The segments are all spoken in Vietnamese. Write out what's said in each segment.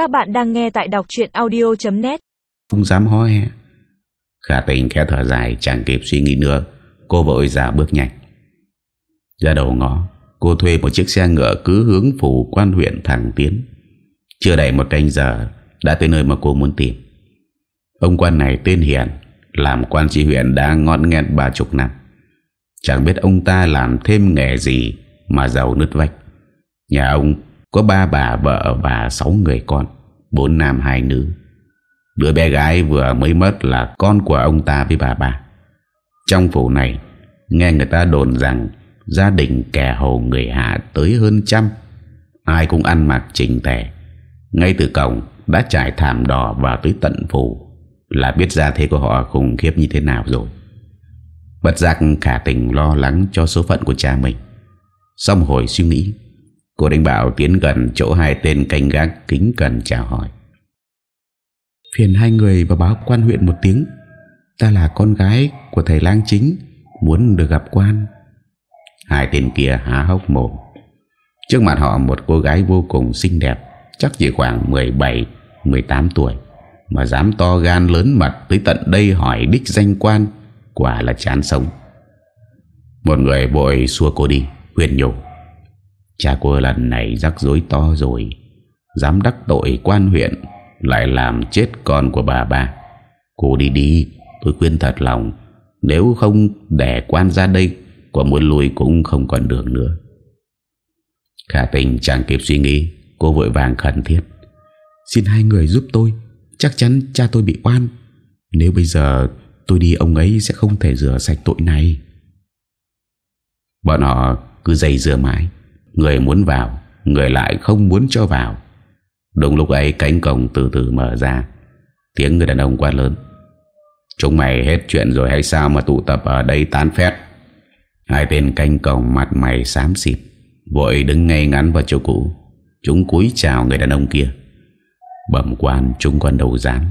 Các bạn đang nghe tại đọc chuyện audio.net Không dám hó he. Khả tình khẽ thở dài, Chẳng kịp suy nghĩ nữa. Cô vội ra bước nhanh. Ra đầu ngõ, Cô thuê một chiếc xe ngựa cứ hướng phủ quan huyện thẳng tiến. Chưa đầy một canh giờ, Đã tới nơi mà cô muốn tìm. Ông quan này tên Hiền, Làm quan tri huyện đã ngọn nghẹn ba chục năm. Chẳng biết ông ta làm thêm nghề gì Mà giàu nứt vách. Nhà ông có ba bà vợ và sáu người con, Bốn nam hai nữ. Đứa bé gái vừa mới mất là con của ông ta với bà bà Trong phủ này, Nghe người ta đồn rằng Gia đình kẻ hầu người hạ tới hơn trăm. Ai cũng ăn mặc chỉnh tề. Ngay từ cổng đã trải thảm đỏ vào tới tận phủ. Là biết ra thế của họ khủng khiếp như thế nào rồi. Bất giác khả tình lo lắng cho số phận của cha mình. Xong hồi suy nghĩ Cô đánh bảo tiến gần chỗ hai tên canh gác kính cần chào hỏi. Phiền hai người và báo quan huyện một tiếng. Ta là con gái của thầy lang chính Muốn được gặp quan. Hai tên kia há hốc mồm. Trước mặt họ một cô gái vô cùng xinh đẹp Chắc chỉ khoảng 17-18 tuổi Mà dám to gan lớn mặt Tới tận đây hỏi đích danh quan Quả là chán sống. Một người vội xua cô đi Huyền nhủ Cha cô lần này rắc rối to rồi. Dám đắc tội quan huyện, Lại làm chết con của bà ba. Cô đi đi, Tôi khuyên thật lòng, Nếu không để quan ra đây Có muốn lùi cũng không còn đường nữa. Khả tình chẳng kịp suy nghĩ, Cô vội vàng khẩn thiết. Xin hai người giúp tôi, Chắc chắn cha tôi bị oan. Nếu bây giờ tôi đi, ông ấy sẽ không thể rửa sạch tội này. Bọn họ cứ dày dừa mãi. Người muốn vào, Người lại không muốn cho vào. Đúng lúc ấy, cánh cổng từ từ mở ra. Tiếng người đàn ông quá lớn. Chúng mày hết chuyện rồi hay sao Mà tụ tập ở đây tán phét? Hai tên canh cổng mặt mày xám xịt, Vội đứng ngay ngắn vào chỗ cũ. Chúng cúi chào người đàn ông kia. Bẩm quan, chúng còn đầu dám.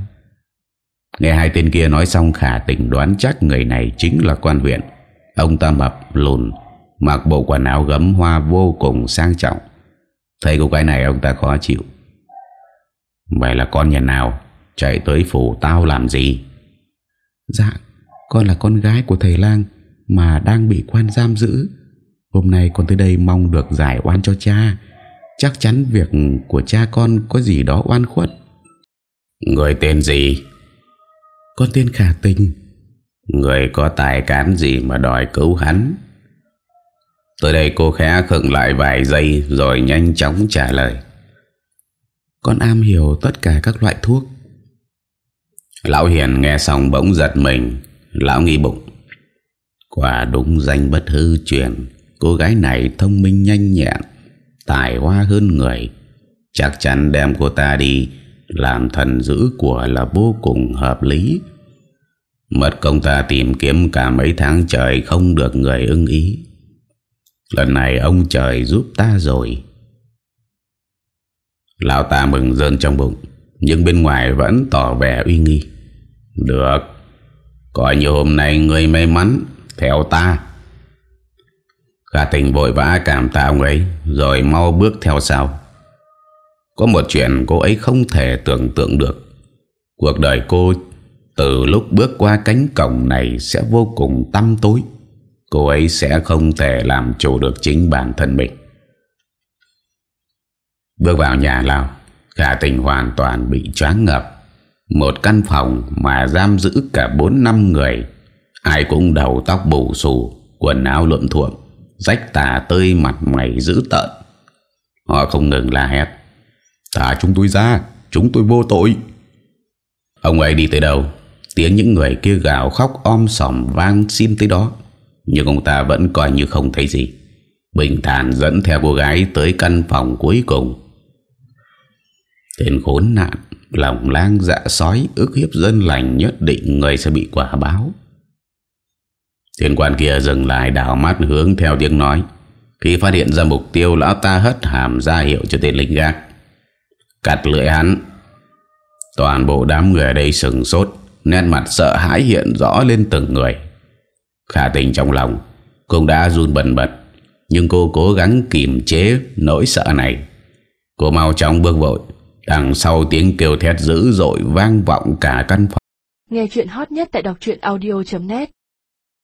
Nghe hai tên kia nói xong, khả tình đoán chắc người này chính là quan huyện. Ông ta mập, lùn Mặc bộ quần áo gấm hoa vô cùng sang trọng. Thấy cô gái này ông ta khó chịu. Vậy là con nhà nào Chạy tới phủ tao làm gì? Dạ Con là con gái của thầy lang Mà đang bị quan giam giữ. Hôm nay con tới đây mong được giải oan cho cha. Chắc chắn việc của cha con có gì đó oan khuất. Người tên gì? Con tên Khả Tình. Người có tài cán gì mà đòi cứu hắn Tới đây cô khẽ khựng lại vài giây Rồi nhanh chóng trả lời. Con am hiểu tất cả các loại thuốc. Lão Hiền nghe xong bỗng giật mình. Lão nghi bụng. Quả đúng danh bất hư truyền. Cô gái này thông minh nhanh nhẹn, Tài hoa hơn người. Chắc chắn đem cô ta đi Làm thần giữ của là vô cùng hợp lý. Mất công ta tìm kiếm cả mấy tháng trời Không được người ưng ý. Lần này ông trời giúp ta rồi. Lão ta mừng rơn trong bụng, Nhưng bên ngoài vẫn tỏ vẻ uy nghi. Được, Coi như hôm nay người may mắn, Theo ta. Khả tình vội vã cảm tạ ông ấy, Rồi mau bước theo sau. Có một chuyện cô ấy không thể tưởng tượng được. Cuộc đời cô Từ lúc bước qua cánh cổng này Sẽ vô cùng tăm tối. Cô ấy sẽ không thể làm chủ được chính bản thân mình. Bước vào nhà lao Khả tình hoàn toàn bị choáng ngập Một căn phòng mà giam giữ cả 4 năm người. Ai cũng đầu tóc bù xù, Quần áo luộm thuộm, Rách tà tơi mặt mày dữ tợn. Họ không ngừng la hét. Thả chúng tôi ra, Chúng tôi vô tội. Ông ấy đi tới đâu? Tiếng những người kia gào khóc om sòm vang xin tới đó. Nhưng ông ta vẫn coi như không thấy gì. Bình thản dẫn theo cô gái Tới căn phòng cuối cùng. Tên khốn nạn, Lòng lang dạ sói ức hiếp dân lành nhất định người sẽ bị quả báo. Thiên quan kia dừng lại đảo mắt hướng theo tiếng nói. Khi phát hiện ra mục tiêu, Lão ta hất hàm ra hiệu cho tên lính gác. Cắt lưỡi hắn. Toàn bộ đám người ở đây sừng sốt, Nét mặt sợ hãi hiện rõ lên từng người. Khả tình trong lòng, Cũng đã run bần bật. Nhưng cô cố gắng kiềm chế nỗi sợ này. Cô mau chóng bước vội, Đằng sau tiếng kêu thét dữ dội vang vọng cả căn phòng. Nghe chuyện hot nhất tại đọc audio.net